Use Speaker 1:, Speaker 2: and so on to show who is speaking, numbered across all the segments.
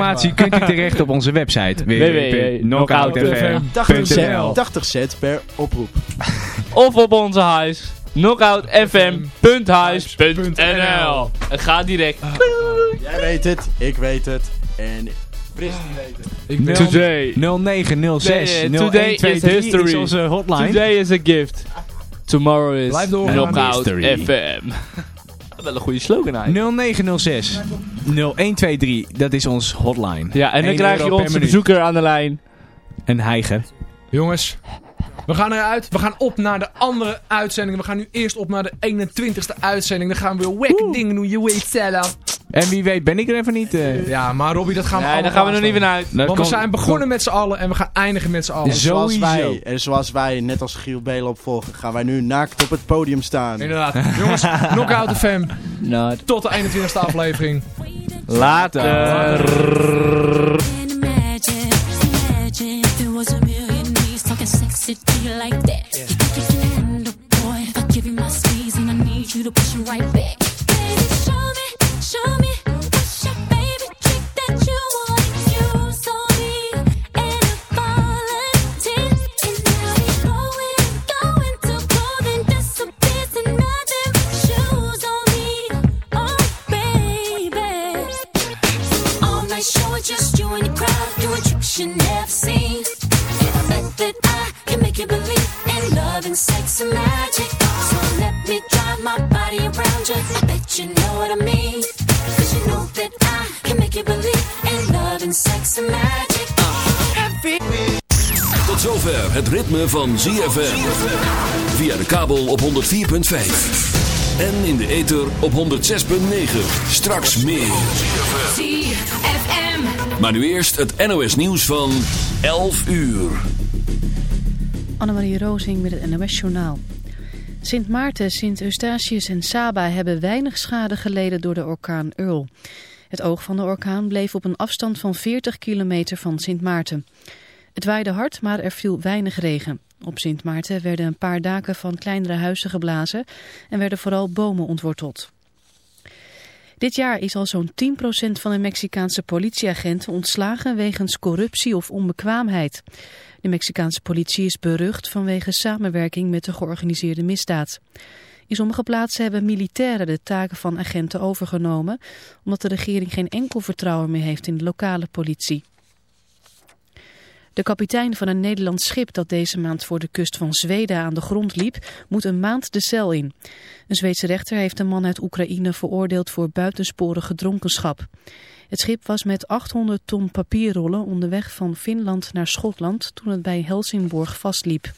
Speaker 1: informatie kunt u terecht op onze website www.knockoutfm.nl
Speaker 2: 80 cent per oproep.
Speaker 3: Of op onze huis. knockoutfm.huis.nl Het gaat direct.
Speaker 2: Jij weet het, ik weet het. En Chris die weet het.
Speaker 4: Ik ben
Speaker 3: Today.
Speaker 1: 0906
Speaker 3: Nee, today is
Speaker 1: 0123
Speaker 3: history.
Speaker 1: is onze hotline.
Speaker 3: Today is a gift. Tomorrow is. Knockout. FM. Wel een goede slogan eigenlijk.
Speaker 1: 0906 0123, dat is ons hotline.
Speaker 3: Ja, en dan
Speaker 1: 1
Speaker 3: krijg je onze bezoeker aan de lijn.
Speaker 1: Een heiger.
Speaker 4: Jongens, we gaan eruit. We gaan op naar de andere uitzending. We gaan nu eerst op naar de 21ste uitzending. Dan gaan we weer wekke dingen doen. Je weet zelf.
Speaker 1: En wie weet ben ik er even niet. eh.
Speaker 4: Ja, maar Robbie, dat gaan we
Speaker 3: Nee, daar gaan we nog niet van uit.
Speaker 4: Want we zijn begonnen met z'n allen en we gaan eindigen met z'n allen.
Speaker 1: Zo-
Speaker 2: Zoals wij, en zoals wij, net als Giel Belen opvolgen, gaan wij nu naakt op het podium staan.
Speaker 4: Inderdaad. Jongens, Knockout FM.
Speaker 3: Nou,
Speaker 4: Tot de 21ste aflevering.
Speaker 3: later.
Speaker 5: Can't sexy to you like that. You think you can handle, boy? If I give you my squeeze and I need you to push it right back. Baby, show me, show me in love and sex and magic. So let me drive my body around you. I bet you know what I mean. Cause you know that I can make you believe in love and sex and magic.
Speaker 6: Tot zover het ritme van ZFM. Via de kabel op 104.5. En in de ether op 106.9. Straks meer.
Speaker 5: ZFM.
Speaker 6: Maar nu eerst het NOS nieuws van 11 uur.
Speaker 7: Annemarie Rozing met het NOS Journaal. Sint Maarten, Sint Eustatius en Saba hebben weinig schade geleden door de orkaan Earl. Het oog van de orkaan bleef op een afstand van 40 kilometer van Sint Maarten. Het waaide hard, maar er viel weinig regen. Op Sint Maarten werden een paar daken van kleinere huizen geblazen en werden vooral bomen ontworteld. Dit jaar is al zo'n 10% van de Mexicaanse politieagenten ontslagen wegens corruptie of onbekwaamheid. De Mexicaanse politie is berucht vanwege samenwerking met de georganiseerde misdaad. In sommige plaatsen hebben militairen de taken van agenten overgenomen, omdat de regering geen enkel vertrouwen meer heeft in de lokale politie. De kapitein van een Nederlands schip dat deze maand voor de kust van Zweden aan de grond liep, moet een maand de cel in. Een Zweedse rechter heeft een man uit Oekraïne veroordeeld voor buitensporige dronkenschap. Het schip was met 800 ton papierrollen onderweg van Finland naar Schotland toen het bij Helsingborg vastliep.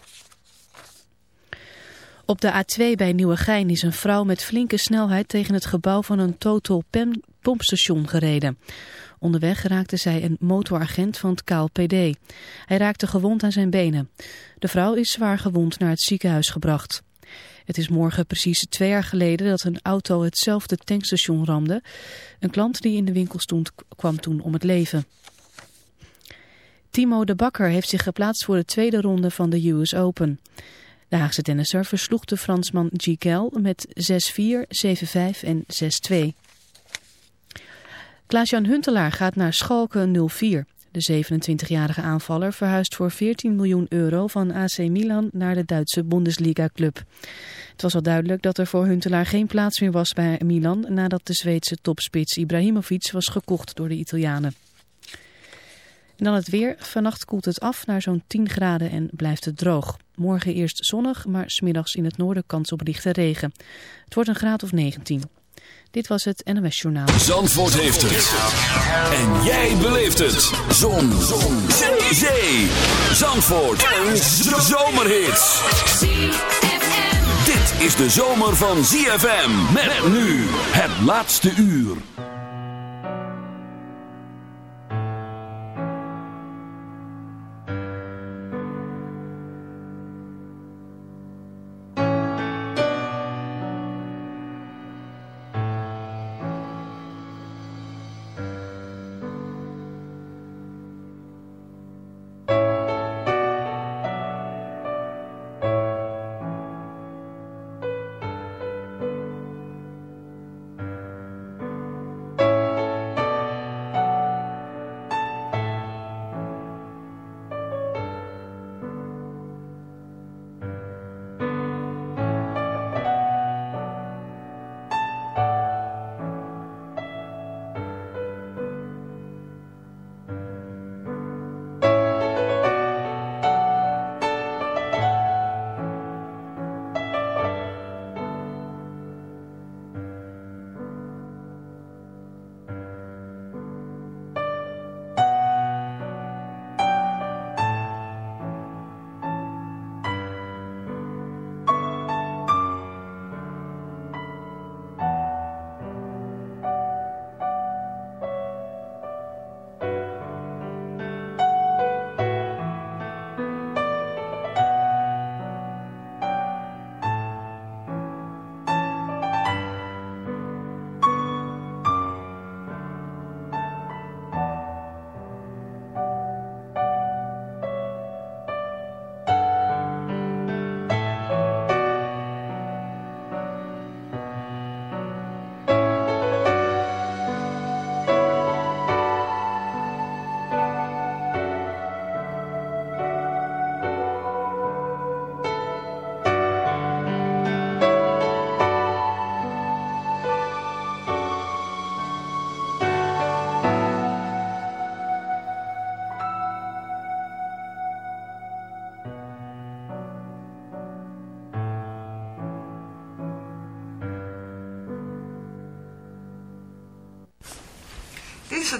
Speaker 7: Op de A2 bij Nieuwegein is een vrouw met flinke snelheid tegen het gebouw van een Total pompstation gereden. Onderweg raakte zij een motoragent van het KLPD. Hij raakte gewond aan zijn benen. De vrouw is zwaar gewond naar het ziekenhuis gebracht. Het is morgen precies twee jaar geleden dat een auto hetzelfde tankstation ramde. Een klant die in de winkel stond kwam toen om het leven. Timo de Bakker heeft zich geplaatst voor de tweede ronde van de US Open. De Haagse tennisser versloeg de Fransman Gigel met 6-4, 7-5 en 6-2. Klaas-Jan Huntelaar gaat naar Schalke 04. De 27-jarige aanvaller verhuist voor 14 miljoen euro van AC Milan naar de Duitse Bundesliga-club. Het was al duidelijk dat er voor Huntelaar geen plaats meer was bij Milan nadat de Zweedse topspits Ibrahimovic was gekocht door de Italianen. En dan het weer. Vannacht koelt het af naar zo'n 10 graden en blijft het droog. Morgen eerst zonnig, maar smiddags in het noorden kans op lichte regen. Het wordt een graad of 19. Dit was het NOS Journaal.
Speaker 6: Zandvoort heeft het. En jij beleeft het. Zon. Zon. Zee. Zandvoort. Een zomerhit. Dit is de zomer van ZFM. Met nu het laatste uur.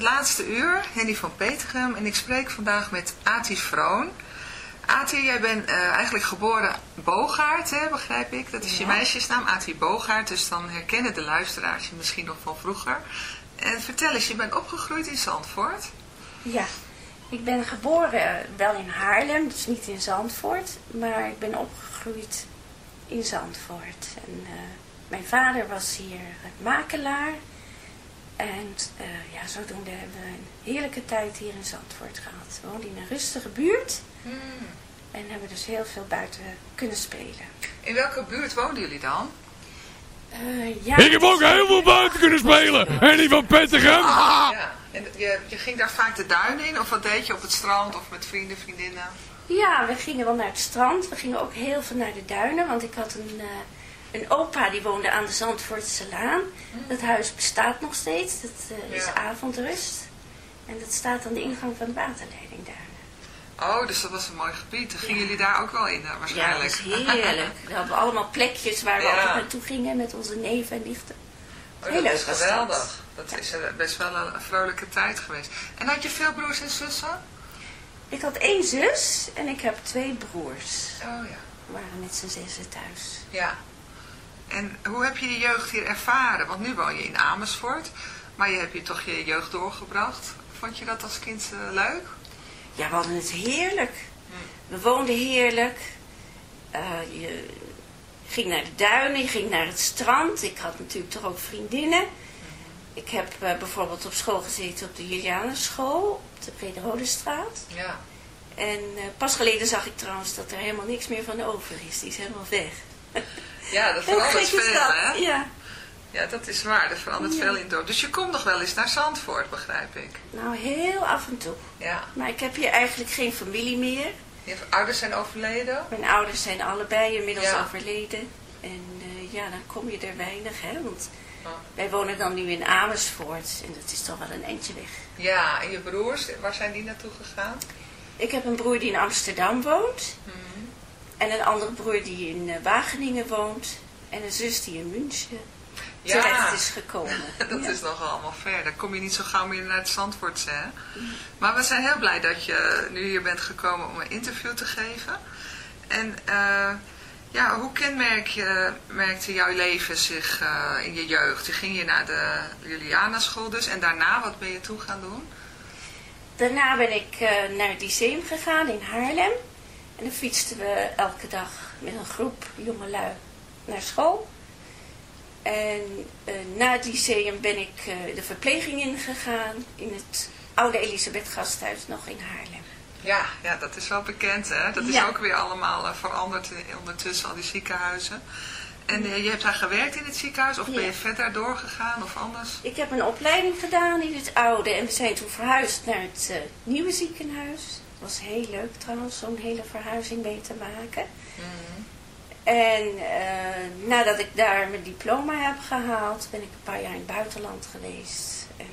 Speaker 8: Het laatste uur, Henny van Petergem en ik spreek vandaag met Ati Vroon. Ati, jij bent eh, eigenlijk geboren Bogaert, hè, begrijp ik. Dat is je meisjesnaam, Ati Bogaert, dus dan herkennen de luisteraars je misschien nog van vroeger. En vertel eens, je bent opgegroeid in Zandvoort?
Speaker 9: Ja, ik ben geboren wel in Haarlem, dus niet in Zandvoort, maar ik ben opgegroeid in Zandvoort. En eh, mijn vader was hier makelaar en uh, ja, zodoende hebben we een heerlijke tijd hier in Zandvoort gehad. We woonden in een rustige buurt
Speaker 8: Hmm.
Speaker 9: en hebben dus heel veel buiten kunnen spelen.
Speaker 8: In welke buurt woonden jullie dan?
Speaker 9: Eh, ja,
Speaker 10: Ik heb ook heel veel buiten kunnen spelen. En die van Pettigem.
Speaker 8: Ja, en je, je ging daar vaak de duinen in of wat deed je op het strand of met vrienden, vriendinnen?
Speaker 9: Ja, we gingen wel naar het strand. We gingen ook heel veel naar de duinen, want ik had een, eh, een opa die woonde aan de Zandvoortse Laan. Dat huis bestaat nog steeds, dat eh, is
Speaker 8: Ja.
Speaker 9: avondrust. En dat staat aan de ingang van de waterleiding daar.
Speaker 8: Oh, dus dat was een mooi gebied. Dan gingen jullie daar ook wel in, eh,
Speaker 9: Ja, dat
Speaker 8: waarschijnlijk.
Speaker 9: heerlijk. We hadden allemaal plekjes waar we
Speaker 8: Ja.
Speaker 9: altijd naartoe gingen met onze neven en nichten.
Speaker 8: Oh,
Speaker 9: Heel
Speaker 8: dat
Speaker 9: leuk dat.
Speaker 8: geweldig. Dat is eh, best wel een, een vrolijke tijd geweest. En had je veel broers en zussen?
Speaker 9: Ik had één zus en ik heb twee broers.
Speaker 8: Oh ja.
Speaker 9: We waren met z'n zessen thuis.
Speaker 8: Ja. En hoe heb je je jeugd hier ervaren? Want nu woon je in Amersfoort, maar je hebt hier toch je jeugd doorgebracht. Vond je dat als kind eh, leuk?
Speaker 9: Ja, we hadden het heerlijk. We woonden heerlijk. Eh, je ging naar de duinen, je ging naar het strand. Ik had natuurlijk toch ook vriendinnen. Ik heb eh, bijvoorbeeld op school gezeten op de Julianenschool, op de Brederode straat.
Speaker 8: Ja.
Speaker 9: En pas geleden zag ik trouwens dat er helemaal niks meer van over is. Die is helemaal weg.
Speaker 8: Ja, dat verandert veel,
Speaker 9: dat?
Speaker 8: hè?
Speaker 9: Ja.
Speaker 8: Ja, dat is waar. Dat verandert
Speaker 9: Ja.
Speaker 8: veel in het dorp. Dus je komt nog wel eens naar Zandvoort, begrijp ik.
Speaker 9: Nou, heel af en toe.
Speaker 8: Ja.
Speaker 9: Maar ik heb hier eigenlijk geen familie meer.
Speaker 8: Je ouders zijn overleden?
Speaker 9: Mijn ouders zijn allebei inmiddels
Speaker 8: Ja.
Speaker 9: overleden. En eh, ja, dan kom je er weinig, hè. Want
Speaker 8: Oh.
Speaker 9: wij wonen dan nu in Amersfoort. En dat is toch wel een eindje weg.
Speaker 8: Ja, en je broers, waar zijn die naartoe gegaan?
Speaker 9: Ik heb een broer die in Amsterdam woont.
Speaker 8: Mhm.
Speaker 9: En een andere broer die in eh, Wageningen woont. En een zus die in München
Speaker 8: Ja.
Speaker 9: terecht is gekomen.
Speaker 8: Dat
Speaker 9: Ja.
Speaker 8: is nogal allemaal ver. Dan kom je niet zo gauw meer naar het Zandvoortse, hè? Maar we zijn heel blij dat je nu hier bent gekomen om een interview te geven. En eh, ja, hoe kenmerk je, merkte jouw leven zich eh, in je jeugd? Je ging je naar de Juliana school dus. En daarna, wat ben je toen gaan doen?
Speaker 9: Daarna ben ik naar het lyceum gegaan in Haarlem. En dan fietsten we elke dag met een groep jongelui naar school. En eh, na het lyceum ben ik eh, de verpleging ingegaan in het oude Elisabeth Gasthuis nog in Haarlem.
Speaker 8: Ja, ja, dat is wel bekend, hè? Dat is
Speaker 9: Ja.
Speaker 8: ook weer allemaal eh, veranderd ondertussen, al die ziekenhuizen. En je hebt daar gewerkt in het ziekenhuis? Of ben je verder doorgegaan of anders?
Speaker 9: Ik heb een opleiding gedaan in het oude en we zijn toen verhuisd naar het nieuwe ziekenhuis. Het was heel leuk trouwens, zo'n hele verhuizing mee te maken. En eh, nadat ik daar mijn diploma heb gehaald, ben ik een paar jaar in het buitenland geweest. En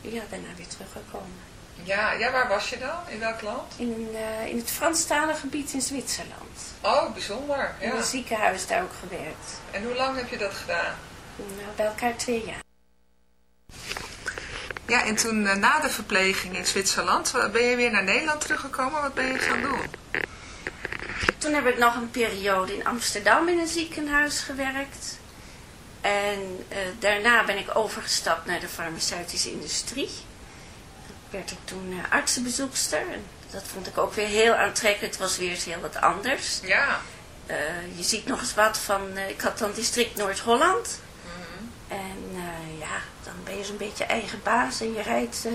Speaker 9: ja, daarna weer teruggekomen.
Speaker 8: Ja, ja, waar was je dan? In welk land?
Speaker 9: In, eh, in het Franstalige gebied in Zwitserland.
Speaker 8: Oh, bijzonder.
Speaker 9: In een ziekenhuis daar ook gewerkt.
Speaker 8: En hoe lang heb je dat gedaan?
Speaker 9: Nou, bij elkaar twee jaar.
Speaker 8: Ja, en toen eh, na de verpleging in Zwitserland, eh, ben je weer naar Nederland teruggekomen? Wat ben je gaan doen?
Speaker 9: Toen heb ik nog een periode in Amsterdam in een ziekenhuis gewerkt. En eh, daarna ben ik overgestapt naar de farmaceutische industrie. Werd ik toen eh, artsenbezoekster. En dat vond ik ook weer heel aantrekkelijk. Het was weer eens heel wat anders.
Speaker 8: Ja.
Speaker 9: Je ziet nog eens wat van... ik had dan district Noord-Holland. En eh, ja, dan ben je zo'n beetje eigen baas. En je rijdt eh,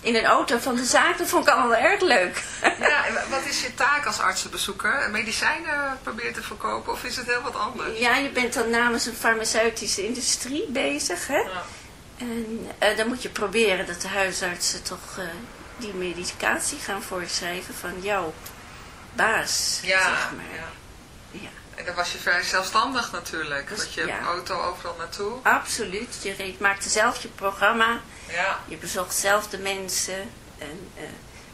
Speaker 9: in een auto van de zaak. Dat vond ik allemaal erg leuk.
Speaker 8: Ja, en wat is je taak als artsenbezoeker? Medicijnen proberen te verkopen of is het heel wat anders?
Speaker 9: Ja, je bent dan namens een farmaceutische industrie bezig, hè? En eh, dan moet je proberen dat de huisartsen toch eh, die medicatie gaan voorschrijven van jouw baas,
Speaker 8: Ja,
Speaker 9: zeg maar.
Speaker 8: ja. En dan was je vrij zelfstandig natuurlijk.
Speaker 9: Dus,
Speaker 8: Want je
Speaker 9: ja.
Speaker 8: auto overal naartoe.
Speaker 9: Absoluut. Je reed, maakte zelf je programma.
Speaker 8: Ja.
Speaker 9: Je bezocht zelf de mensen. En eh,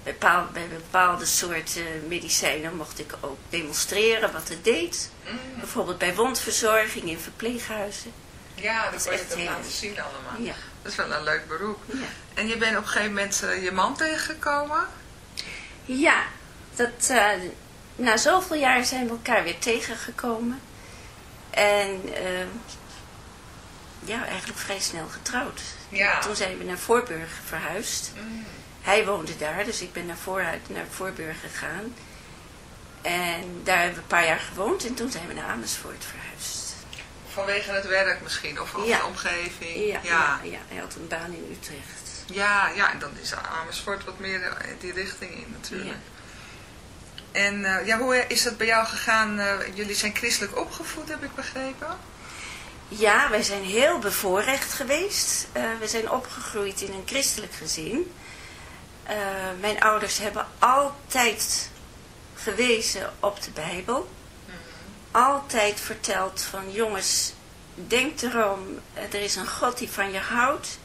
Speaker 9: bij, bepaal- bij bepaalde soorten medicijnen mocht ik ook demonstreren wat het deed.
Speaker 8: Mm.
Speaker 9: Bijvoorbeeld bij wondverzorging in verpleeghuizen.
Speaker 8: Ja,
Speaker 9: Dat
Speaker 8: dat
Speaker 9: is
Speaker 8: kon je dat
Speaker 9: heel-
Speaker 8: laten zien allemaal.
Speaker 9: Ja.
Speaker 8: Dat is wel een leuk beroep.
Speaker 9: Ja.
Speaker 8: En je bent op een gegeven moment eh, je man tegengekomen.
Speaker 9: Ja, dat, eh, na zoveel jaar zijn we elkaar weer tegengekomen. En eh, ja, eigenlijk vrij snel getrouwd.
Speaker 8: Ja.
Speaker 9: Toen zijn we naar Voorburg verhuisd. Hij woonde daar, dus ik ben naar, vooruit, naar Voorburg gegaan. En daar hebben we een paar jaar gewoond en toen zijn we naar Amersfoort verhuisd.
Speaker 8: Vanwege het werk misschien, of, of
Speaker 9: Ja.
Speaker 8: de omgeving.
Speaker 9: Ja,
Speaker 8: ja.
Speaker 9: ja. hij had een baan in Utrecht.
Speaker 8: Ja, ja, en dan is Amersfoort wat meer die richting in natuurlijk. En eh, ja, hoe is het bij jou gegaan? Eh, jullie zijn christelijk opgevoed, heb ik begrepen.
Speaker 9: Ja, wij zijn heel bevoorrecht geweest. Eh, we zijn opgegroeid in een christelijk gezin. Mijn ouders hebben altijd gewezen op de Bijbel. Altijd verteld van jongens, denk erom, er is een God die van je houdt.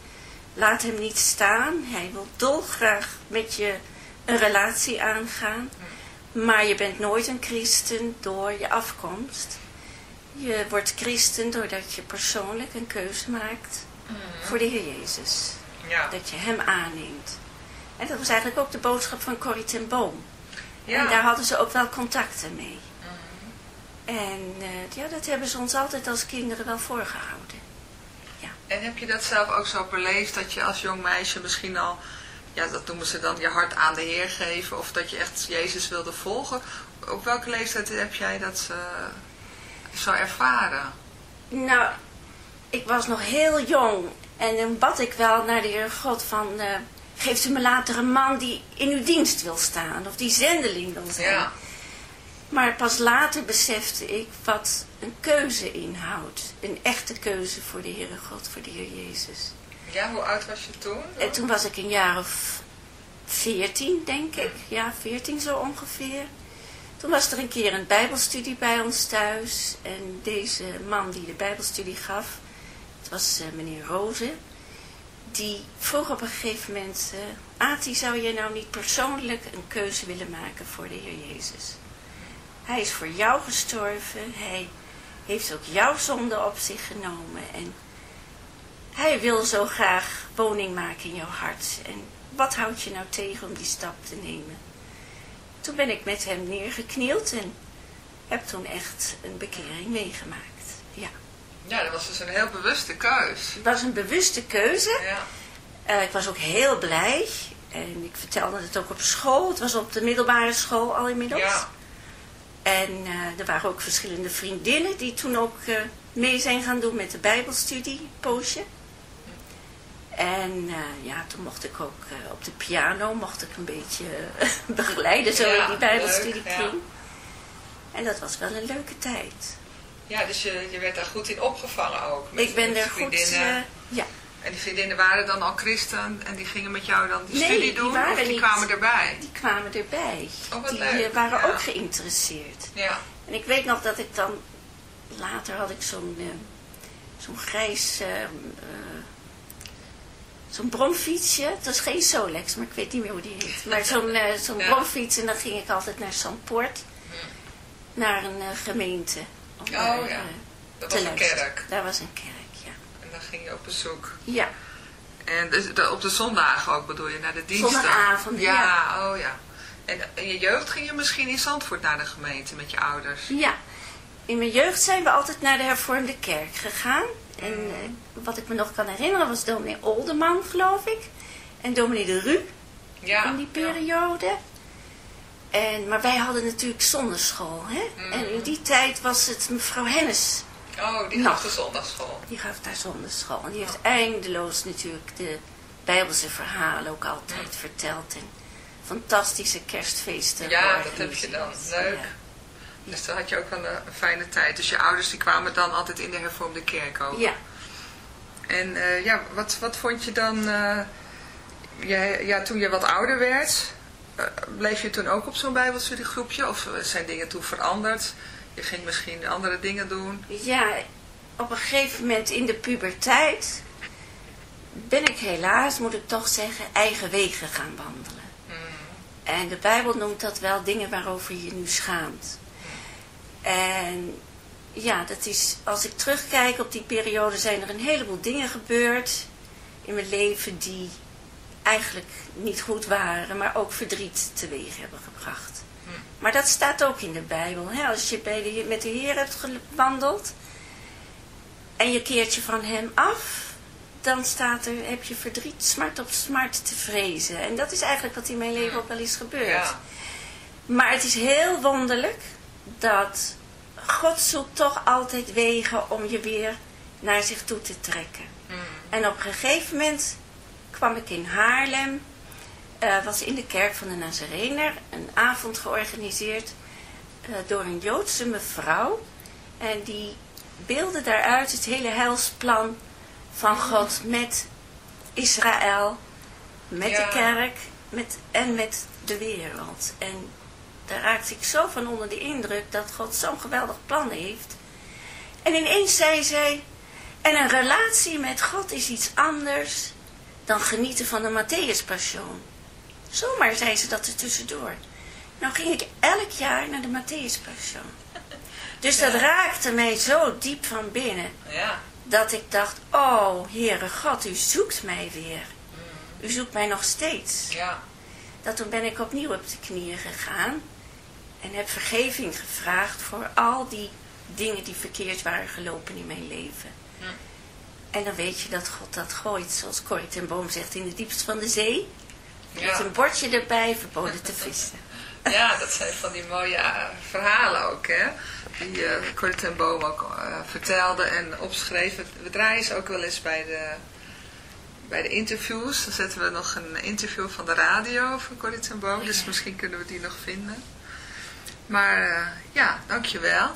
Speaker 9: Laat hem niet staan. Hij wil dolgraag met je een relatie aangaan. Maar je bent nooit een christen door je afkomst. Je wordt christen doordat je persoonlijk een keuze maakt voor de Heer Jezus.
Speaker 8: Ja.
Speaker 9: Dat je hem aanneemt. En dat was eigenlijk ook de boodschap van Corrie ten Boom.
Speaker 8: Ja.
Speaker 9: En daar hadden ze ook wel contacten mee. En eh, ja, dat hebben ze ons altijd als kinderen wel voorgehouden.
Speaker 8: En heb je dat zelf ook zo beleefd dat je als jong meisje misschien al, ja dat noemen ze dan je hart aan de Heer geven of dat je echt Jezus wilde volgen? Op welke leeftijd heb jij dat eh, zo ervaren?
Speaker 9: Nou, ik was nog heel jong en dan bad ik wel naar de Heer God van... eh, geeft u me later een man die in uw dienst wil staan of die zendeling wil zijn.
Speaker 8: Ja.
Speaker 9: Maar pas later besefte ik wat een keuze inhoudt. Een echte keuze voor de Heere God, voor de Heer Jezus.
Speaker 8: Ja, hoe oud was je toen?
Speaker 9: En toen was ik een jaar of veertien, denk ik. Ja, veertien zo ongeveer. Toen was er een keer een bijbelstudie bij ons thuis. En deze man die de bijbelstudie gaf, het was eh, meneer Roze. Die vroeg op een gegeven moment, eh Ati, zou je nou niet persoonlijk een keuze willen maken voor de Heer Jezus? Hij is voor jou gestorven. Hij heeft ook jouw zonde op zich genomen. En hij wil zo graag woning maken in jouw hart. En wat houdt je nou tegen om die stap te nemen? Toen ben ik met hem neergeknield en heb toen echt een bekering meegemaakt. Ja.
Speaker 8: Ja, dat was dus een heel bewuste keus.
Speaker 9: Het was een bewuste keuze.
Speaker 8: Ja.
Speaker 9: Eh, ik was ook heel blij. En ik vertelde het ook op school. Het was op de middelbare school al inmiddels.
Speaker 8: Ja.
Speaker 9: En eh, er waren ook verschillende vriendinnen die toen ook eh, mee zijn gaan doen met de bijbelstudie, poosje. En eh, ja, toen mocht ik ook eh, op de piano, mocht ik een beetje eh, begeleiden zo
Speaker 8: Ja,
Speaker 9: in die bijbelstudie
Speaker 8: leuk, ja.
Speaker 9: En dat was wel een leuke tijd.
Speaker 8: Ja, dus je, je werd daar goed in opgevangen ook. met-
Speaker 9: ik ben er goed, eh, ja.
Speaker 8: En die vriendinnen waren dan al christen en die gingen met jou dan die
Speaker 9: Nee,
Speaker 8: studie
Speaker 9: die
Speaker 8: doen? of die
Speaker 9: niet.
Speaker 8: kwamen erbij?
Speaker 9: Die kwamen erbij.
Speaker 8: Oh,
Speaker 9: die
Speaker 8: leuk,
Speaker 9: waren
Speaker 8: ja.
Speaker 9: ook geïnteresseerd.
Speaker 8: Ja.
Speaker 9: En ik weet nog dat ik dan, later had ik zo'n zo'n grijs, eh, eh, zo'n bromfietsje. Het was geen Solex, maar ik weet niet meer hoe die heet. Maar zo'n eh, zo'n
Speaker 8: Ja.
Speaker 9: bromfiets en dan ging ik altijd naar Zandpoort. Naar een eh, gemeente. Om
Speaker 8: Oh, ja.
Speaker 9: eh,
Speaker 8: Dat was een kerk.
Speaker 9: Daar was een kerk, ja.
Speaker 8: En dan ging je op bezoek.
Speaker 9: Ja,
Speaker 8: En dus op de zondagen ook bedoel je, naar de diensten?
Speaker 9: Zondagavonden,
Speaker 8: ja.
Speaker 9: ja.
Speaker 8: oh ja. En in je jeugd ging je misschien in Zandvoort naar de gemeente met je ouders?
Speaker 9: ja. In mijn jeugd zijn we altijd naar de hervormde kerk gegaan. En eh, wat ik me nog kan herinneren was dominee Olderman, geloof ik. En dominee de Ru.
Speaker 8: Ja.
Speaker 9: in die periode. En, maar wij hadden natuurlijk zonderschool. Hè?
Speaker 8: Mhm.
Speaker 9: En in die tijd was het mevrouw Hennis.
Speaker 8: Oh, die gaf de zondagschool.
Speaker 9: Die gaf daar zonderschool. En die heeft eindeloos natuurlijk de Bijbelse verhalen ook altijd verteld. En fantastische kerstfeesten.
Speaker 8: Ja, dat heb je dan. Leuk.
Speaker 9: Ja.
Speaker 8: Dus dan had je ook wel een, een fijne tijd. Dus je ouders die kwamen dan altijd in de hervormde kerk ook.
Speaker 9: Ja.
Speaker 8: En eh, ja, wat, wat vond je dan, eh, ja, ja, toen je wat ouder werd, eh, bleef je toen ook op zo'n bijbelstudiegroepje? Of zijn dingen toen veranderd? Je ging misschien andere dingen doen?
Speaker 9: Ja, op een gegeven moment in de puberteit ben ik helaas, moet ik toch zeggen, eigen wegen gaan wandelen. En de Bijbel noemt dat wel dingen waarover je je nu schaamt. En ja, dat is, als ik terugkijk op die periode zijn er een heleboel dingen gebeurd in mijn leven die eigenlijk niet goed waren, maar ook verdriet teweeg hebben gebracht. Maar dat staat ook in de Bijbel. Hè? Als je bij de, met de Heer hebt gewandeld en je keert je van hem af, dan staat er, heb je verdriet, smart op smart te vrezen. En dat is eigenlijk wat in mijn leven ook wel is gebeurd.
Speaker 8: Ja.
Speaker 9: Maar het is heel wonderlijk dat God zoekt toch altijd wegen om je weer naar zich toe te trekken. En op een gegeven moment kwam ik in Haarlem, eh, was in de kerk van de Nazarener, een avond georganiseerd eh, door een Joodse mevrouw. En die beelde daaruit het hele heilsplan van God met Israël, met
Speaker 8: Ja.
Speaker 9: de kerk met, en met de wereld. En daar raakte ik zo van onder de indruk dat God zo'n geweldig plan heeft. En ineens zei zij, en een relatie met God is iets anders dan genieten van de Matthäus-passion. Zomaar zei ze dat er tussendoor. Nou ging ik elk jaar naar de Matthäus-passion. Dus dat raakte mij zo diep van binnen
Speaker 8: Ja.
Speaker 9: dat ik dacht, oh Heere God, u zoekt mij weer. U zoekt mij nog steeds.
Speaker 8: Ja.
Speaker 9: Dat toen ben ik opnieuw op de knieën gegaan en heb vergeving gevraagd voor al die dingen die verkeerd waren gelopen in mijn leven. En dan weet je dat God dat gooit, zoals Corrie ten Boom zegt, in de diepste van de zee. Met een bordje erbij, verboden te vissen.
Speaker 8: Ja, dat zijn van die mooie eh, verhalen ook, hè. Die eh Corrie ten Boom ook eh, vertelde en opschreef. We draaien ze ook wel eens bij de, bij de interviews. Dan zetten we nog een interview van de radio van Corrie ten Boom. Dus misschien kunnen we die nog vinden. Maar eh, ja, dankjewel.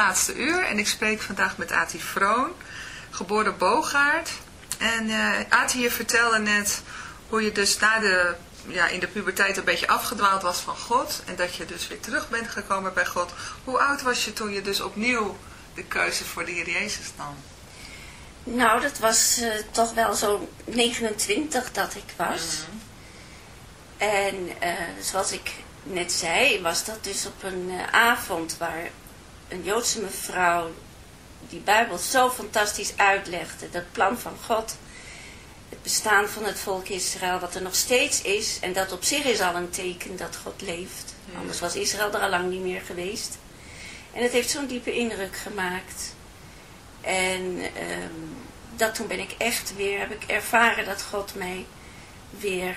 Speaker 8: Laatste uur en ik spreek vandaag met Ati Vroon, geboren Bogaard. En uh, Ati, je vertelde net hoe je dus na de, ja, in de puberteit een beetje afgedwaald was van God. En dat je dus weer terug bent gekomen bij God. Hoe oud was je toen je dus opnieuw de keuze voor de Heer Jezus nam?
Speaker 9: Nou, dat was uh, toch wel zo'n 29 dat ik was. Mm En uh, zoals ik net zei, was dat dus op een uh, avond waar een Joodse mevrouw die Bijbel zo fantastisch uitlegde. Dat plan van God, het bestaan van het volk Israël, wat er nog steeds is. En dat op zich is al een teken dat God leeft. Ja. Anders was Israël er al lang niet meer geweest. En het heeft zo'n diepe indruk gemaakt. En um, dat toen ben ik echt weer, heb ik ervaren dat God mij weer,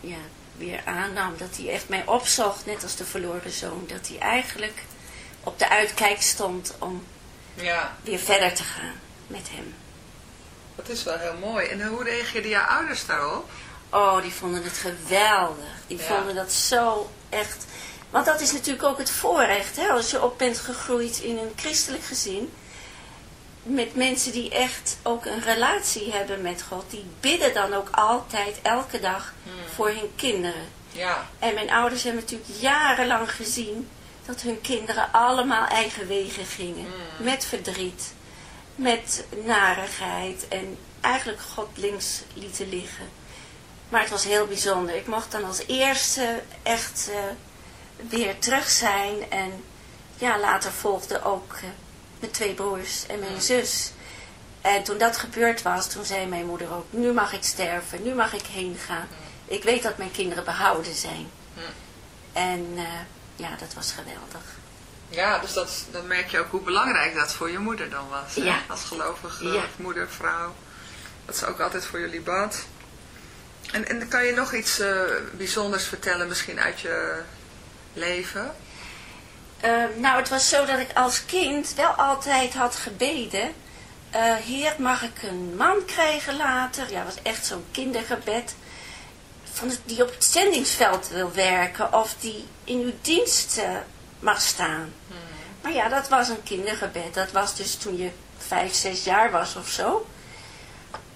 Speaker 9: ja, weer aannam. Dat hij echt mij opzocht, net als de verloren zoon. Dat hij eigenlijk op de uitkijk stond om
Speaker 8: ja.
Speaker 9: weer verder te gaan met hem.
Speaker 8: Dat is wel heel mooi. En hoe reageerden jouw ouders daarop?
Speaker 9: Oh, die vonden het geweldig. Die ja. vonden dat zo echt... Want dat is natuurlijk ook het voorrecht, hè? Als je op bent gegroeid in een christelijk gezin... met mensen die echt ook een relatie hebben met God... die bidden dan ook altijd, elke dag, hmm. voor hun kinderen.
Speaker 8: Ja.
Speaker 9: En mijn ouders hebben natuurlijk jarenlang gezien dat hun kinderen allemaal eigen wegen gingen.
Speaker 8: Mm.
Speaker 9: Met verdriet, met narigheid en eigenlijk God links lieten liggen. Maar het was heel bijzonder. Ik mocht dan als eerste echt uh, weer terug zijn. En ja, later volgden ook uh, mijn twee broers en mijn mm. zus. En toen dat gebeurd was, toen zei mijn moeder ook, nu mag ik sterven, nu mag ik heen gaan. Mm. Ik weet dat mijn kinderen behouden zijn. En... Uh, ja, dat was geweldig.
Speaker 8: Ja, dus dat, dan merk je ook hoe belangrijk dat voor je moeder dan was.
Speaker 9: Ja.
Speaker 8: Als gelovige
Speaker 9: ja.
Speaker 8: moeder, vrouw. Dat ze ook altijd voor jullie bad. En, en kan je nog iets uh, bijzonders vertellen misschien uit je leven?
Speaker 9: Uh, nou, het was zo dat ik als kind wel altijd had gebeden. Uh, Heer, mag ik een man krijgen later? Ja, was echt zo'n kindergebed van het, die op het zendingsveld wil werken of die in uw dienst uh, mag staan.
Speaker 8: Hmm.
Speaker 9: Maar ja, dat was een kindergebed. Dat was dus toen je vijf, zes jaar was of zo.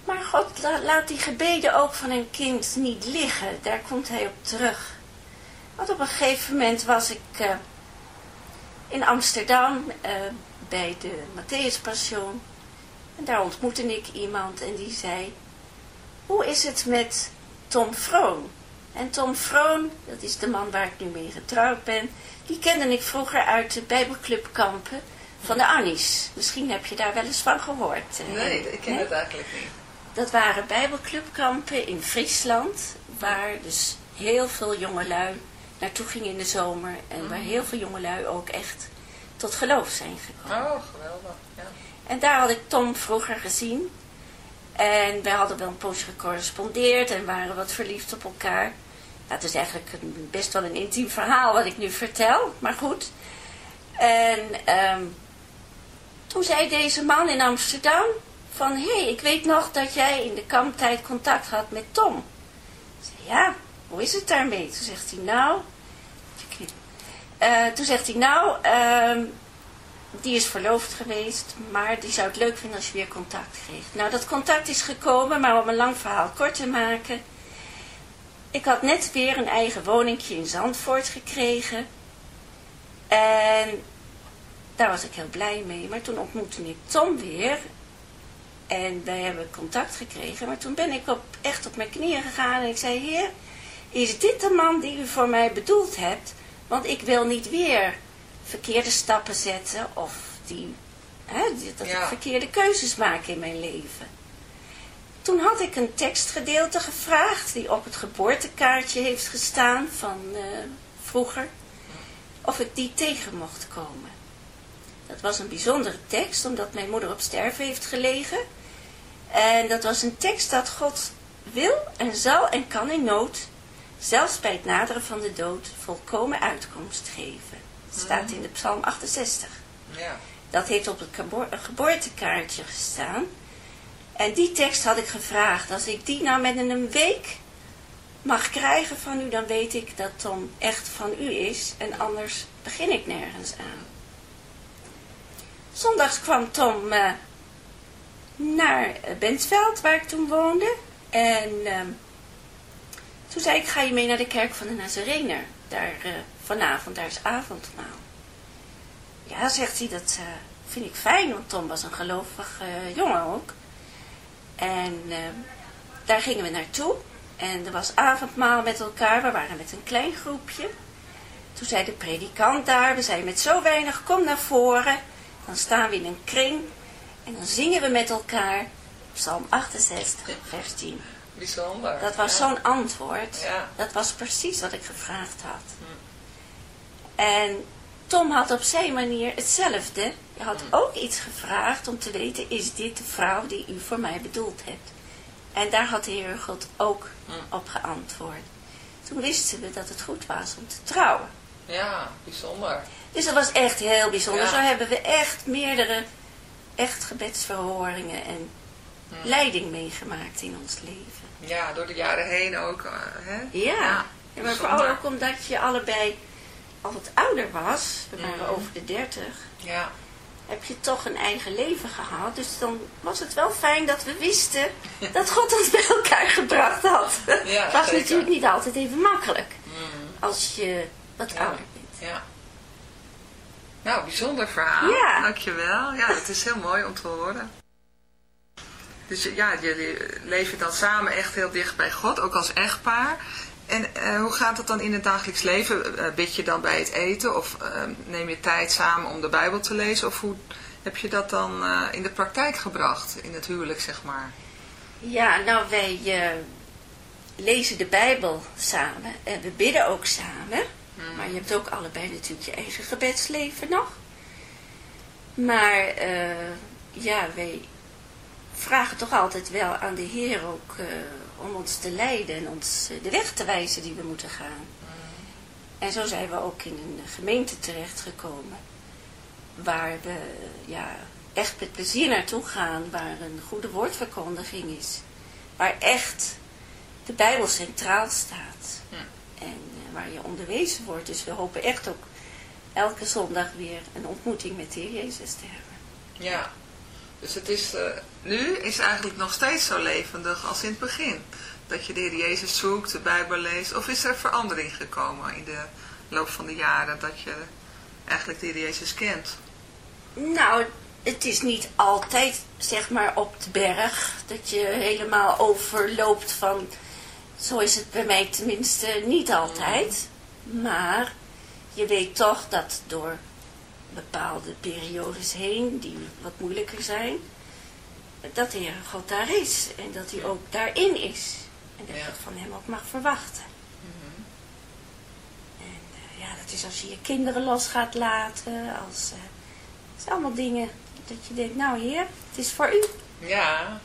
Speaker 9: Maar God la, laat die gebeden ook van een kind niet liggen. Daar komt hij op terug. Want op een gegeven moment was ik uh, in Amsterdam uh, bij de Matthäus Passion. En daar ontmoette ik iemand en die zei... Hoe is het met Tom Vroon. En Tom Vroon, dat is de man waar ik nu mee getrouwd ben, die kende ik vroeger uit de Bijbelclubkampen van de Annies. Misschien heb je daar wel eens van gehoord.
Speaker 8: Nee, ik ken het eigenlijk niet.
Speaker 9: Dat waren Bijbelclubkampen in Friesland, waar dus heel veel jongelui naartoe gingen in de zomer. En waar heel veel jongelui ook echt tot geloof zijn gekomen.
Speaker 8: Oh, geweldig. Ja.
Speaker 9: En daar had ik Tom vroeger gezien. En wij hadden wel een poosje gecorrespondeerd en waren wat verliefd op elkaar. Dat is eigenlijk een, best wel een intiem verhaal wat ik nu vertel, maar goed. En um, toen zei deze man in Amsterdam van, hé, hey, ik weet nog dat jij in de kamptijd contact had met Tom. Ik zei, ja, hoe is het daarmee? Toen zegt hij, nou, uh, toen zegt hij, nou, um, die is verloofd geweest, maar die zou het leuk vinden als je weer contact kreeg. Nou, dat contact is gekomen, maar om een lang verhaal kort te maken. Ik had net weer een eigen woningje in Zandvoort gekregen. En daar was ik heel blij mee. Maar toen ontmoette ik Tom weer. En wij hebben contact gekregen. Maar toen ben ik op, echt op mijn knieën gegaan en ik zei... Heer, is dit de man die u voor mij bedoeld hebt? Want ik wil niet weer verkeerde stappen zetten of die, hè, dat
Speaker 8: ja.
Speaker 9: ik verkeerde keuzes maak in mijn leven. Toen had ik een tekstgedeelte gevraagd die op het geboortekaartje heeft gestaan van uh, vroeger, of ik die tegen mocht komen. Dat was een bijzondere tekst, omdat mijn moeder op sterven heeft gelegen. En dat was een tekst dat God wil en zal en kan in nood, zelfs bij het naderen van de dood, volkomen uitkomst geven. Het staat in de psalm 68.
Speaker 8: Ja.
Speaker 9: Dat heeft op het geboortekaartje gestaan. En die tekst had ik gevraagd. Als ik die nou met een week mag krijgen van u, dan weet ik dat Tom echt van u is. En anders begin ik nergens aan. zondags kwam Tom eh, naar Bentveld, waar ik toen woonde. En ehm, toen zei ik, ga je mee naar de kerk van de Nazarener? Daar eh, vanavond, daar is avondmaal. Ja, zegt hij, dat eh, vind ik fijn, want Tom was een gelovig eh, jongen ook. En ehm, daar gingen we naartoe. En er was avondmaal met elkaar, we waren met een klein groepje. Toen zei de predikant daar, we zijn met zo weinig, kom naar voren. Dan staan we in een kring en dan zingen we met elkaar Psalm 68, vers 10.
Speaker 8: Bijzonder.
Speaker 9: Dat was zo'n antwoord.
Speaker 8: Ja.
Speaker 9: Dat was precies wat ik gevraagd had. En Tom had op zijn manier hetzelfde. Je had ook iets gevraagd om te weten, is dit de vrouw die u voor mij bedoeld hebt? En daar had de Heer God ook op geantwoord. Toen wisten we dat het goed was om te trouwen.
Speaker 8: Ja, bijzonder.
Speaker 9: Dus dat was echt heel bijzonder.
Speaker 8: Ja.
Speaker 9: Zo hebben we echt meerdere echt gebedsverhoringen en leiding meegemaakt in ons leven.
Speaker 8: Ja, door de jaren heen ook. eh, hè?
Speaker 9: Ja, ja maar vooral ook omdat je allebei al wat ouder was. We waren
Speaker 8: Mhm.
Speaker 9: over de dertig.
Speaker 8: Ja.
Speaker 9: Heb je toch een eigen leven gehad. Dus dan was het wel fijn dat we wisten dat God ons bij elkaar gebracht had.
Speaker 8: Ja,
Speaker 9: het was
Speaker 8: zeker.
Speaker 9: natuurlijk niet altijd even makkelijk.
Speaker 8: Mhm.
Speaker 9: Als je wat
Speaker 8: Ja.
Speaker 9: ouder bent.
Speaker 8: Ja. Nou, bijzonder verhaal.
Speaker 9: Ja.
Speaker 8: Dankjewel. Ja, dat is heel mooi om te horen. Dus ja, jullie leven dan samen echt heel dicht bij God, ook als echtpaar. En eh, hoe gaat dat dan in het dagelijks leven? Eh, bid je dan bij het eten of eh, neem je tijd samen om de Bijbel te lezen? Of hoe heb je dat dan eh, in de praktijk gebracht, in het huwelijk zeg maar?
Speaker 9: Ja, nou wij eh, lezen de Bijbel samen en we bidden ook samen. Maar je hebt ook allebei natuurlijk je eigen gebedsleven nog. Maar eh, ja, wij vragen toch altijd wel aan de Heer ook eh, om ons te leiden en ons eh, de weg te wijzen die we moeten gaan. En zo zijn we ook in een gemeente terechtgekomen waar we ja, echt met plezier naartoe gaan, waar een goede woordverkondiging is. Waar echt de Bijbel centraal staat. En eh, waar je onderwezen wordt. Dus we hopen echt ook elke zondag weer een ontmoeting met de Heer Jezus te hebben.
Speaker 8: Ja, dus het is, eh, nu is eigenlijk nog steeds zo levendig als in het begin. Dat je de Heer Jezus zoekt, de Bijbel leest. Of is er verandering gekomen in de loop van de jaren dat je eigenlijk de Heer Jezus kent?
Speaker 9: Nou, het is niet altijd, zeg maar, op de berg. Dat je helemaal overloopt van... Zo is het bij mij tenminste niet altijd. Maar je weet toch dat door bepaalde periodes heen, die wat moeilijker zijn... dat de Heer God daar is. En dat hij ook daarin is. En dat je het van hem ook mag verwachten. En eh, ja, dat is als je je kinderen los gaat laten. Als, eh, het zijn allemaal dingen dat je denkt, nou heer, het is voor u.
Speaker 8: Ja,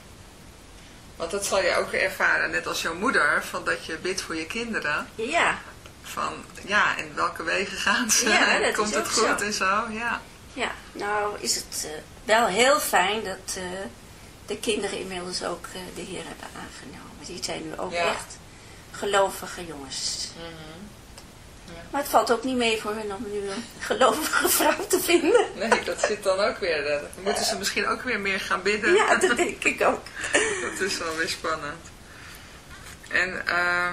Speaker 8: want dat zal je ook ervaren, net als jouw moeder, van dat je bidt voor je kinderen.
Speaker 9: Ja,
Speaker 8: Van, ja, in welke wegen gaan ze?
Speaker 9: Ja, dat
Speaker 8: Komt het goed
Speaker 9: zo.
Speaker 8: en zo? Ja.
Speaker 9: ja. Nou is het eh, wel heel fijn dat eh, de kinderen inmiddels ook eh, de heer hebben aangenomen. Die zijn nu ook
Speaker 8: Ja.
Speaker 9: echt gelovige jongens. Maar het valt ook niet mee voor hun om nu een gelovige vrouw te vinden.
Speaker 8: Nee, dat zit dan ook weer. Dan moeten ze misschien ook weer meer gaan bidden.
Speaker 9: Ja, dat denk ik ook.
Speaker 8: Dat is wel weer spannend. En eh,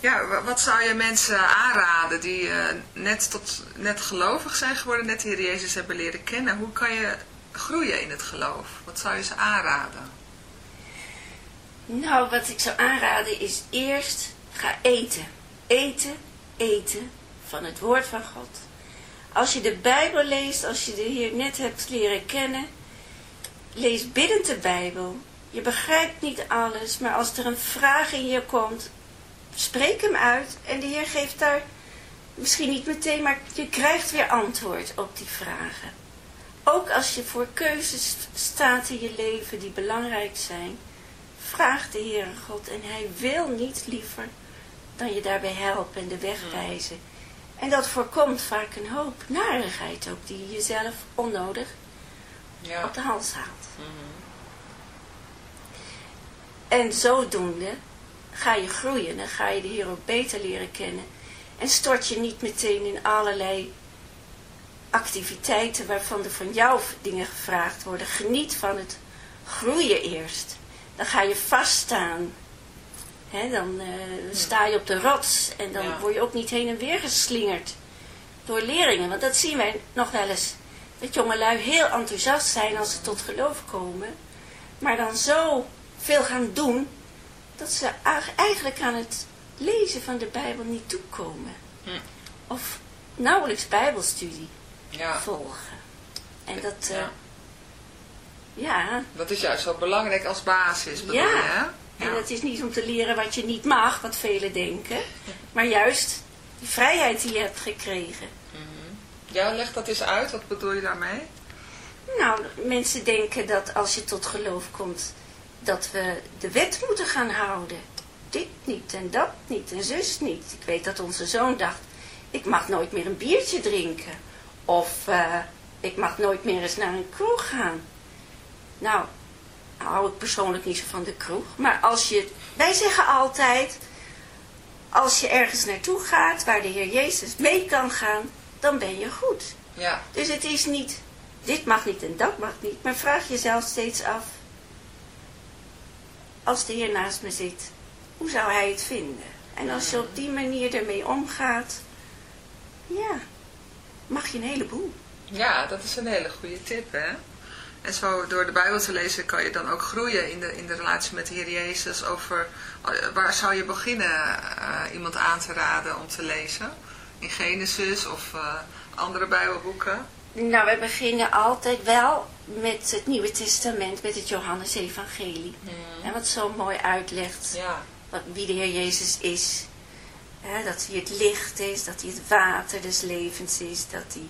Speaker 8: ja, wa- wat zou je mensen aanraden die eh, net, tot, net gelovig zijn geworden, net de Heer Jezus hebben leren kennen? Hoe kan je groeien in het geloof? Wat zou je ze aanraden?
Speaker 9: Nou, wat ik zou aanraden is eerst ga eten. Eten, eten van het woord van God. Als je de Bijbel leest, als je de Heer net hebt leren kennen, lees biddend de Bijbel. Je begrijpt niet alles, maar als er een vraag in je komt, spreek hem uit en de Heer geeft daar misschien niet meteen, maar je krijgt weer antwoord op die vragen. Ook als je voor keuzes staat in je leven die belangrijk zijn, vraag de Heere God en hij wil niet liever dan je daarbij helpen en de weg wijzen. En dat voorkomt vaak een hoop narigheid ook die je jezelf onnodig
Speaker 8: Ja.
Speaker 9: op de hals haalt. En zodoende ga je groeien, dan ga je de Heer ook beter leren kennen. En stort je niet meteen in allerlei activiteiten waarvan er van jou dingen gevraagd worden. Geniet van het groeien eerst. Dan ga je vaststaan. Dan eh, sta je op de rots en dan
Speaker 8: Ja.
Speaker 9: word je ook niet heen en weer geslingerd door leerlingen. Want dat zien wij nog wel eens. Dat jongelui heel enthousiast zijn als ze tot geloof komen. Maar dan zo veel gaan doen dat ze eigenlijk aan het lezen van de Bijbel niet toekomen.
Speaker 8: Hm.
Speaker 9: Of nauwelijks Bijbelstudie
Speaker 8: Ja,
Speaker 9: volgen. En dat, eh,
Speaker 8: Ja.
Speaker 9: ja,
Speaker 8: dat is juist zo belangrijk als basis, bedoel
Speaker 9: Ja.
Speaker 8: je, hè?
Speaker 9: en dat is niet om te leren wat je niet mag, wat velen denken. Maar juist die vrijheid die je hebt gekregen.
Speaker 8: Ja, leg dat eens uit. Wat bedoel je daarmee?
Speaker 9: Nou, mensen denken dat als je tot geloof komt, dat we de wet moeten gaan houden. Dit niet en dat niet en zus niet. Ik weet dat onze zoon dacht, ik mag nooit meer een biertje drinken. Of eh, ik mag nooit meer eens naar een kroeg gaan. Nou, hou ik persoonlijk niet zo van de kroeg. Maar als je, wij zeggen altijd, als je ergens naartoe gaat waar de Heer Jezus mee kan gaan, dan ben je goed.
Speaker 8: Ja,
Speaker 9: Dus het is niet, dit mag niet en dat mag niet. Maar vraag jezelf steeds af, als de Heer naast me zit, hoe zou Hij het vinden? En als je op die manier ermee omgaat, ja, mag je een heleboel.
Speaker 8: ja, dat is een hele goede tip, hè? En zo door de Bijbel te lezen kan je dan ook groeien in de, in de relatie met de Heer Jezus. Over eh, waar zou je beginnen eh, iemand aan te raden om te lezen? In Genesis of eh, andere Bijbelboeken?
Speaker 9: Nou, we beginnen altijd wel met het Nieuwe Testament, met het Johannes-evangelie. En wat zo mooi uitlegt
Speaker 8: Ja,
Speaker 9: wat, wie de Heer Jezus is. Hè, dat hij het licht is, dat hij het water des levens is, dat hij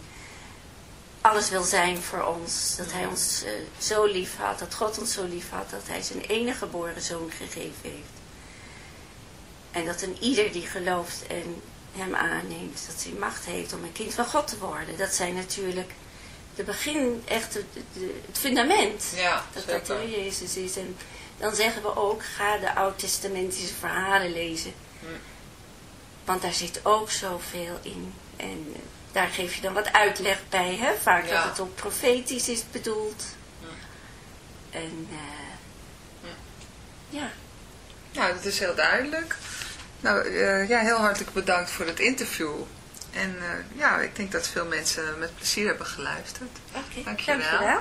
Speaker 9: alles wil zijn voor ons. Dat hij ons eh, zo lief had, dat God ons zo lief had, dat hij zijn enige geboren zoon gegeven heeft. En dat een ieder die gelooft en hem aanneemt, dat hij macht heeft om een kind van God te worden. Dat zijn natuurlijk de begin, echt het, fundament
Speaker 8: ja
Speaker 9: dat dat. Heer Jezus is. En dan zeggen we ook, ga de oud-testamentische verhalen lezen.
Speaker 8: Hm.
Speaker 9: Want daar zit ook zoveel in. En eh, daar geef je dan wat uitleg bij, hè? Vaak
Speaker 8: Ja.
Speaker 9: dat het ook profetisch is bedoeld.
Speaker 8: Hm.
Speaker 9: En eh,
Speaker 8: Hm.
Speaker 9: ja,
Speaker 8: Nou, dat is heel duidelijk. Nou, eh, ja, heel hartelijk bedankt voor het interview. En eh, ja, ik denk dat veel mensen met plezier hebben geluisterd.
Speaker 9: oké.
Speaker 8: Dankjewel.
Speaker 9: Dankjewel.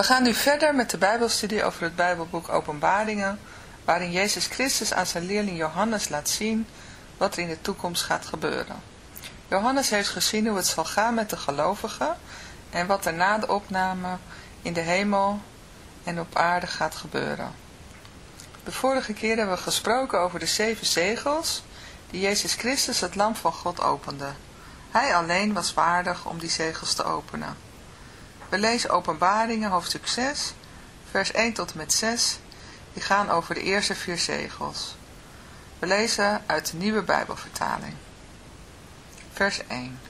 Speaker 8: We gaan nu verder met de Bijbelstudie over het Bijbelboek Openbaringen, waarin Jezus Christus aan zijn leerling Johannes laat zien wat er in de toekomst gaat gebeuren. Johannes heeft gezien hoe het zal gaan met de gelovigen en wat er na de opname in de hemel en op aarde gaat gebeuren. De vorige keer hebben we gesproken over de zeven zegels die Jezus Christus het lam van God opende. Hij alleen was waardig om die zegels te openen. We lezen openbaringen hoofdstuk 6, vers 1 tot en met 6, die gaan over de eerste vier zegels. We lezen uit de nieuwe Bijbelvertaling. Vers 1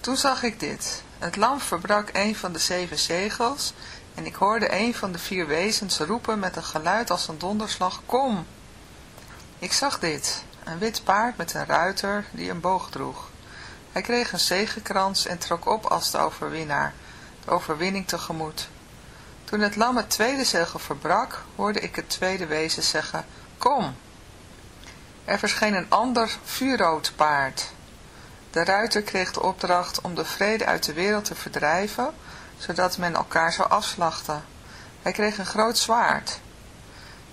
Speaker 8: Toen zag ik dit. Het lam verbrak een van de zeven zegels en ik hoorde een van de vier wezens roepen met een geluid als een donderslag, kom! Ik zag dit, een wit paard met een ruiter die een boog droeg. Hij kreeg een zegenkrans en trok op als de overwinnaar, overwinning tegemoet. Toen het lam het tweede zegel verbrak, hoorde ik het tweede wezen zeggen, kom! Er verscheen een ander vuurrood paard. De ruiter kreeg de opdracht om de vrede uit de wereld te verdrijven, zodat men elkaar zou afslachten. Hij kreeg een groot zwaard.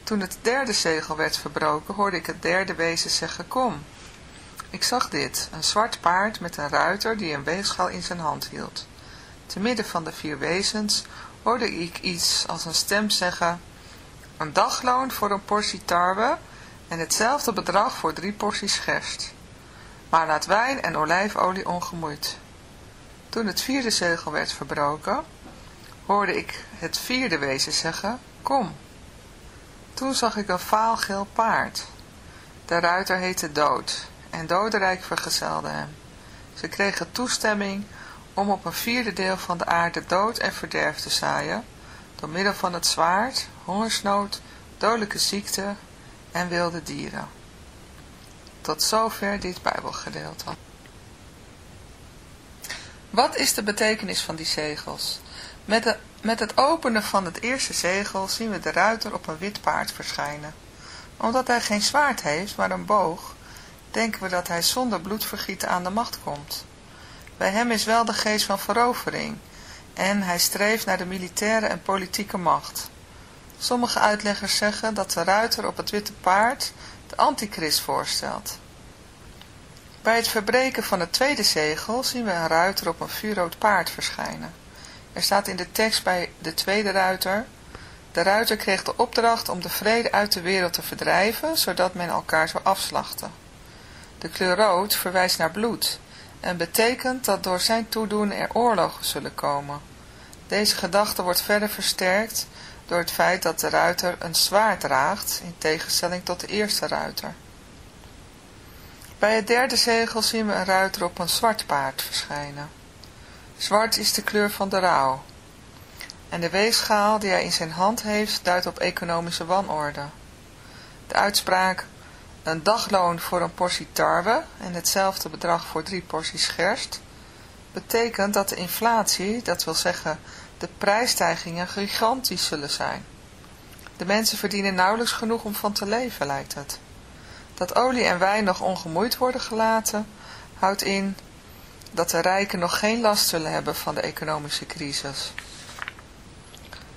Speaker 8: Toen het derde zegel werd verbroken, hoorde ik het derde wezen zeggen, kom. Ik zag dit, een zwart paard met een ruiter die een weegschaal in zijn hand hield. Te midden van de vier wezens hoorde ik iets als een stem zeggen, een dagloon voor een portie tarwe en hetzelfde bedrag voor drie porties gerst. Maar laat wijn en olijfolie ongemoeid. Toen het vierde zegel werd verbroken, hoorde ik het vierde wezen zeggen, kom. Toen zag ik een vaalgeel paard. De ruiter heette Dood en Dodenrijk vergezelde hem. Ze kregen toestemming om op een vierde deel van de aarde dood en verderf te zaaien, door middel van het zwaard, hongersnood, dodelijke ziekte en wilde dieren. Tot zover dit Bijbelgedeelte. Wat is de betekenis van die zegels? Met, de, met het openen van het eerste zegel zien we de ruiter op een wit paard verschijnen. Omdat hij geen zwaard heeft, maar een boog, denken we dat hij zonder bloedvergieten aan de macht komt. Bij hem is wel de geest van verovering en hij streeft naar de militaire en politieke macht. Sommige uitleggers zeggen dat de ruiter op het witte paard de antichrist voorstelt. Bij het verbreken van het tweede zegel zien we een ruiter op een vuurrood paard verschijnen. Er staat in de tekst bij de tweede ruiter, de ruiter kreeg de opdracht om de vrede uit de wereld te verdrijven, zodat men elkaar zou afslachten. De kleur rood verwijst naar bloed en betekent dat door zijn toedoen er oorlogen zullen komen. Deze gedachte wordt verder versterkt door het feit dat de ruiter een zwaard draagt, in tegenstelling tot de eerste ruiter. Bij het derde zegel zien we een ruiter op een zwart paard verschijnen. Zwart is de kleur van de rouw. En de weegschaal die hij in zijn hand heeft duidt op economische wanorde. De uitspraak een dagloon voor een portie tarwe en hetzelfde bedrag voor drie porties gerst betekent dat de inflatie, dat wil zeggen de prijsstijgingen, gigantisch zullen zijn. De mensen verdienen nauwelijks genoeg om van te leven, lijkt het. Dat olie en wijn nog ongemoeid worden gelaten, houdt in dat de rijken nog geen last zullen hebben van de economische crisis.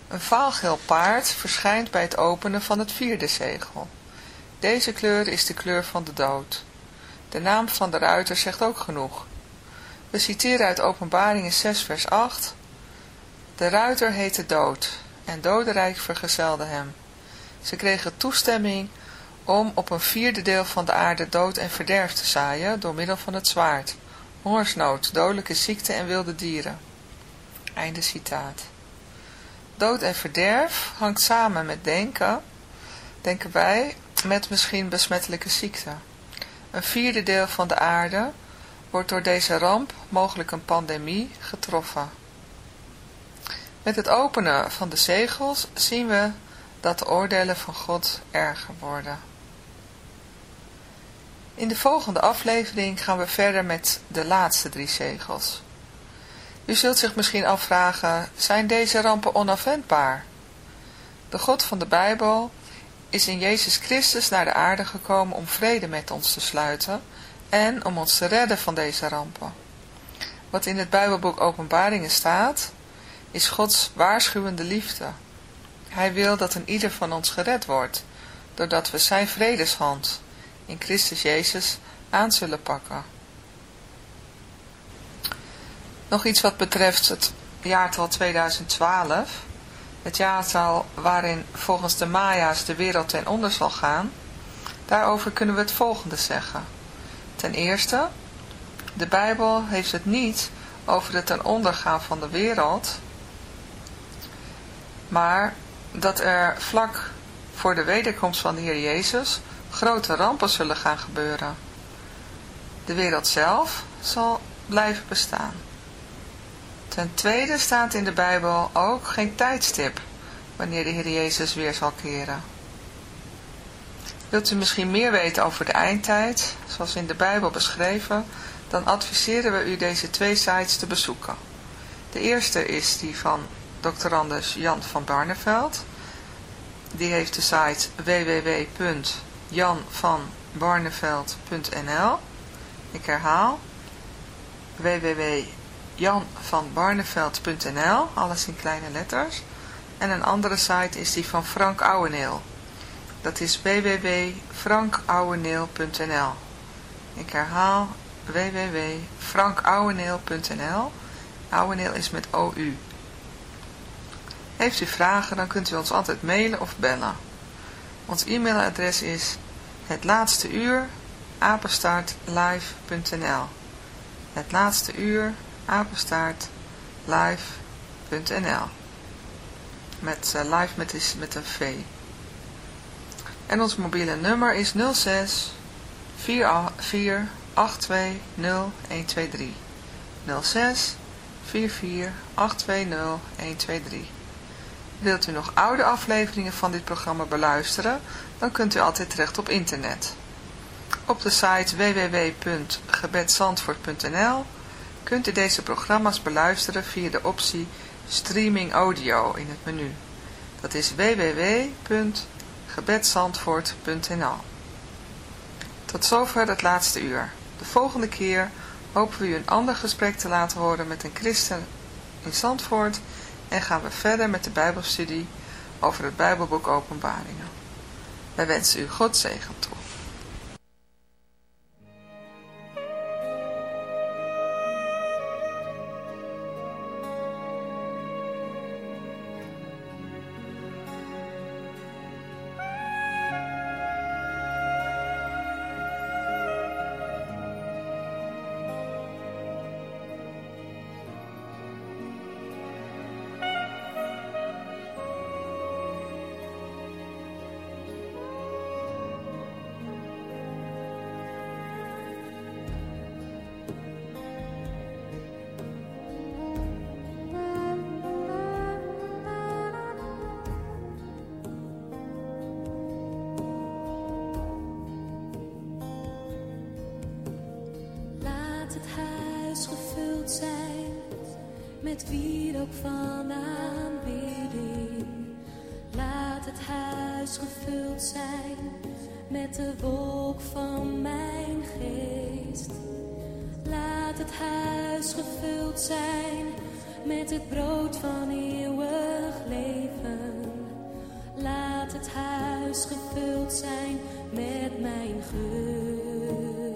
Speaker 8: Een vaalgeel paard verschijnt bij het openen van het vierde zegel. Deze kleur is de kleur van de dood. De naam van de ruiter zegt ook genoeg. We citeren uit Openbaringen 6 vers 8. De ruiter heette dood en dodenrijk vergezelde hem. Ze kregen toestemming om op een vierde deel van de aarde dood en verderf te zaaien door middel van het zwaard, hongersnood, dodelijke ziekte en wilde dieren. Einde citaat. Dood en verderf hangt samen met denken, denken wij, met misschien besmettelijke ziekte. Een vierde deel van de aarde wordt door deze ramp, mogelijk een pandemie, getroffen. Met het openen van de zegels zien we dat de oordelen van God erger worden. In de volgende aflevering gaan we verder met de laatste drie zegels. U zult zich misschien afvragen, zijn deze rampen onafwendbaar? De God van de Bijbel is in Jezus Christus naar de aarde gekomen om vrede met ons te sluiten en om ons te redden van deze rampen. Wat in het Bijbelboek Openbaringen staat, is Gods waarschuwende liefde. Hij wil dat een ieder van ons gered wordt, doordat we zijn vredeshand in Christus Jezus aan zullen pakken. Nog iets wat betreft het jaartal 2012, het jaartal waarin volgens de Maya's de wereld ten onder zal gaan, daarover kunnen we het volgende zeggen. Ten eerste, de Bijbel heeft het niet over het ten ondergaan van de wereld, maar dat er vlak voor de wederkomst van de Heer Jezus grote rampen zullen gaan gebeuren. De wereld zelf zal blijven bestaan. Ten tweede staat in de Bijbel ook geen tijdstip wanneer de Heer Jezus weer zal keren. Wilt u misschien meer weten over de eindtijd, zoals in de Bijbel beschreven, dan adviseren we u deze twee sites te bezoeken. De eerste is die van. Anders Jan van Barneveld. Die heeft de site www.janvanbarneveld.nl Ik herhaal www.janvanbarneveld.nl Alles in kleine letters. En een andere site is die van Frank Ouweneel. Dat is www.frankouweneel.nl Ik herhaal www.frankouweneel.nl Ouweneel is met OU. Heeft u vragen, dan kunt u ons altijd mailen of bellen. Ons e-mailadres is het laatste uur Het laatste uur apenstaartlive.nl Met uh, live met, is, met een V. En ons mobiele nummer is 06 44 820 123. 06 44 820 123. Wilt u nog oude afleveringen van dit programma beluisteren, dan kunt u altijd terecht op internet. Op de site www.gebedsandvoort.nl kunt u deze programma's beluisteren via de optie Streaming Audio in het menu. Dat is www.gebedsandvoort.nl Tot zover het laatste uur. De volgende keer hopen we u een ander gesprek te laten horen met een christen in Zandvoort en gaan we verder met de Bijbelstudie over het Bijbelboek Openbaringen. Wij wensen u God zegen toe.
Speaker 11: Laat het huis gevuld zijn met mijn geur.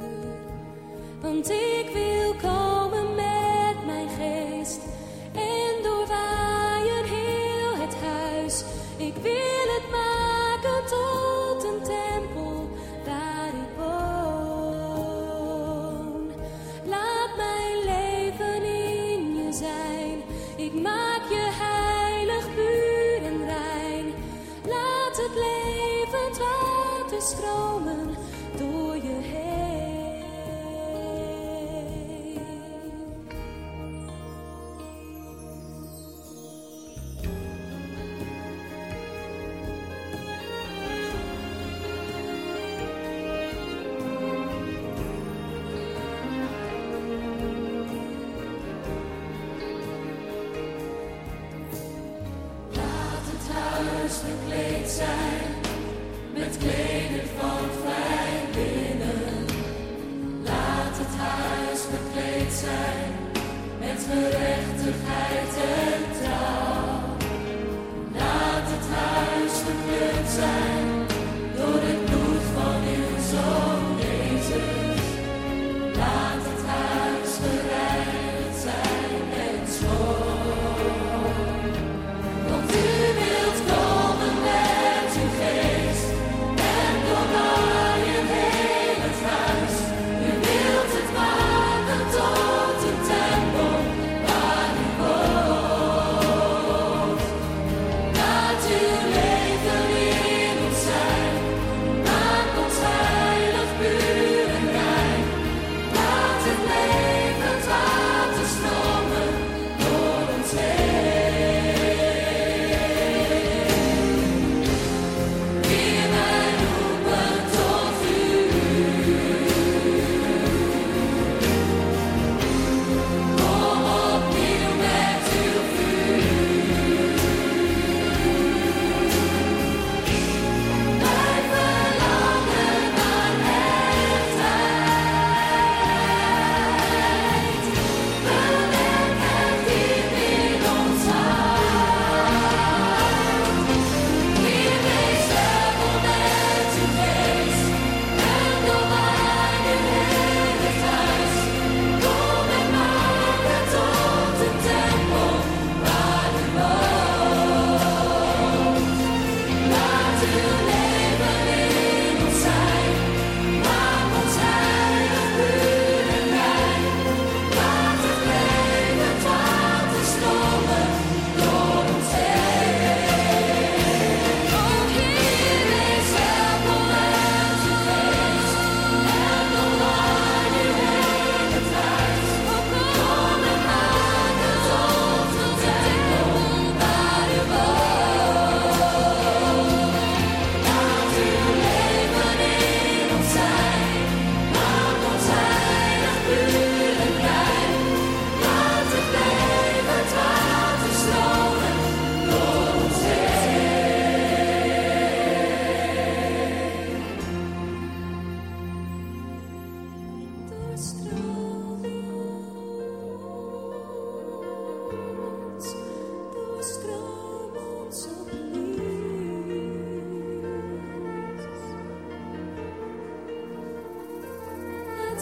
Speaker 11: Want ik wil komen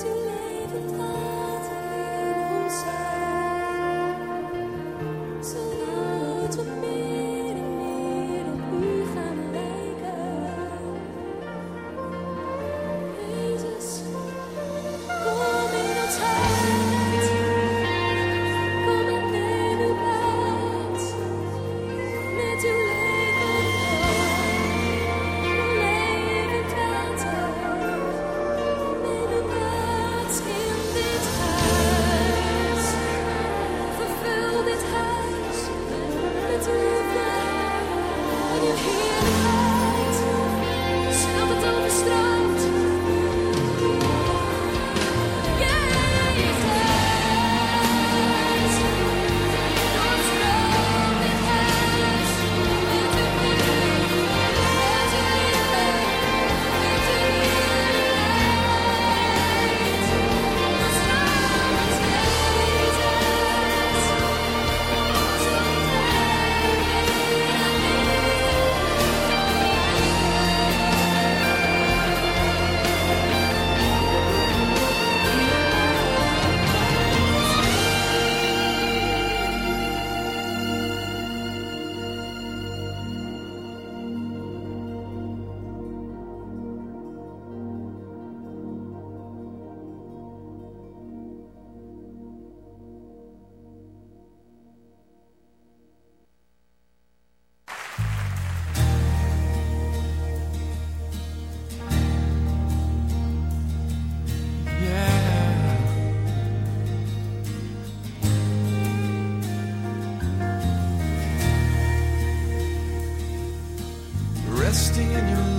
Speaker 11: Met uw levend water In
Speaker 12: your